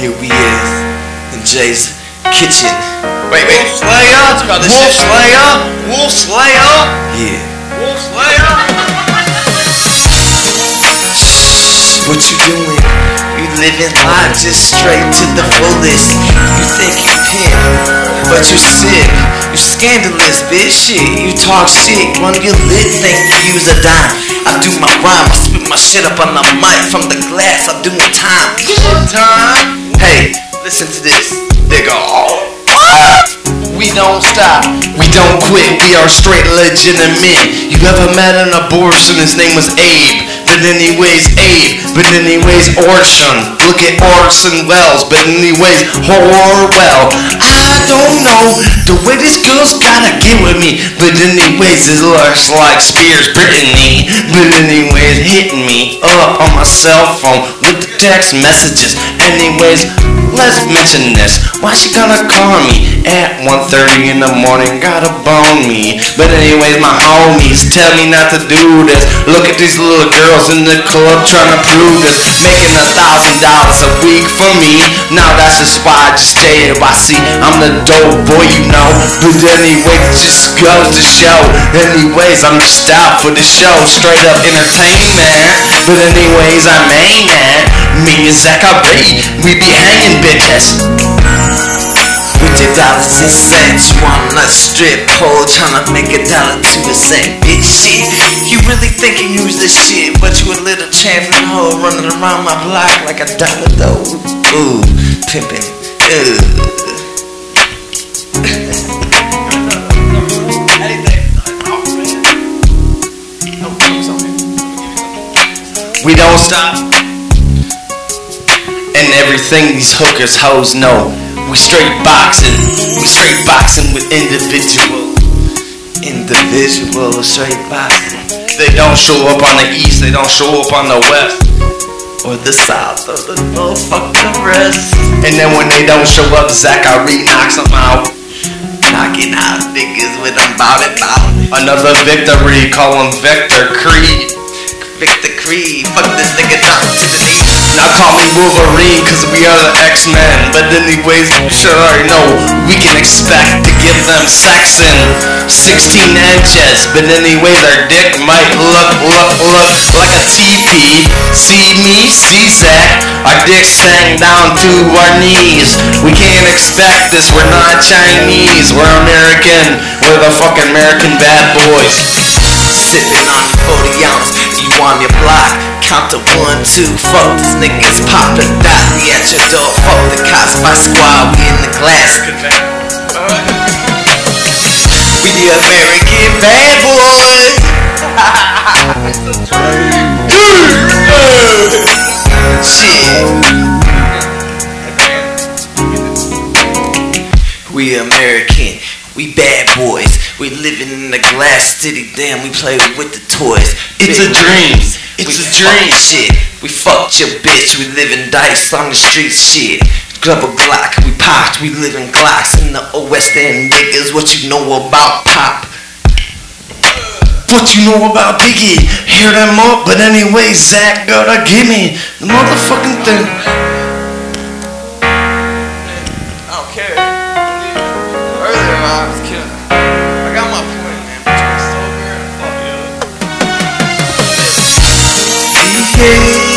Here we is in Jay's kitchen. Wait, wait, Slayer? Got this Wolf. Slayer? Wolf Slayer? Yeah. Wolf Slayer? What you doing? You living life just straight to the fullest. You think you pimp, but you sick. You scandalous, bitch. Shit, you talk shit. Run your lit, think you use a dime. I do my rhyme, I spit my shit up on the mic from the glass. Listen to this. Go. We don't stop. We don't quit. We are straight legitimate. You ever met an abortion? His name was Abe. But anyways, Abe. But anyways, Orson. Look at Orson Welles. But anyways, Horwell. I don't know the way this girl's gotta get with me. But anyways, it looks like Spears Brittany. But anyways, hitting me up on my cell phone with the text messages. Anyways, let's mention this. Why she gonna call me at 1.30 in the morning? Gotta bone me. But anyways, my homies tell me not to do this. Look at these little girls in the club trying to prove this. Making a thousand dollars a week for me. Now that's just why I just stay at YC. I'm the dope boy, you know. But anyways, it just goes to show. Anyways, I'm just out for the show. Straight up entertainment. But anyways, I'm main Zachary, we be hanging bitches. With your dollars and cents, on a strip pole trying to make a dollar to a cent, bitch. Shit, you really thinking you was the shit, but you a little champion hoe running around my block like a dollar though. Ooh, pimpin'. Ooh. We don't stop. Everything these hookers hoes know. We straight boxing. We straight boxing with individual. Individual straight boxing. They don't show up on the east, they don't show up on the west. Or the south, or the the rest. And then when they don't show up, Zachary knocks them out. Knocking out niggas with them bout it. Another victory, call him Victor Creed. Victor Creed, fuck this nigga down to the call me Wolverine, cause we are the X-Men. But anyways, you should already know we can expect to give them sexing 16 inches. But anyway, their dick might look, look, look like a TP. See me, see Zach. Our dicks hang down to our knees. We can't expect this, we're not Chinese. We're American. We're the fucking American bad boys. Sipping on 40 ounce, you on your block. Count to one, two, fuck this nigga's pop the dot. At your door, fuck the cops, my squad, we in the glass. We the American bad boys. Shit. We American, we bad boys. We living in the glass city, damn, we play with the toys. It's a dream. It's we a dream. Shit, we fucked your bitch. We live in dice on the streets. Shit, grab a Glock. We popped. We live in Glocks in the old West End niggas. What you know about pop? What you know about Biggie? Hear them up, but anyway, Zach gotta give me the motherfucking thing. escape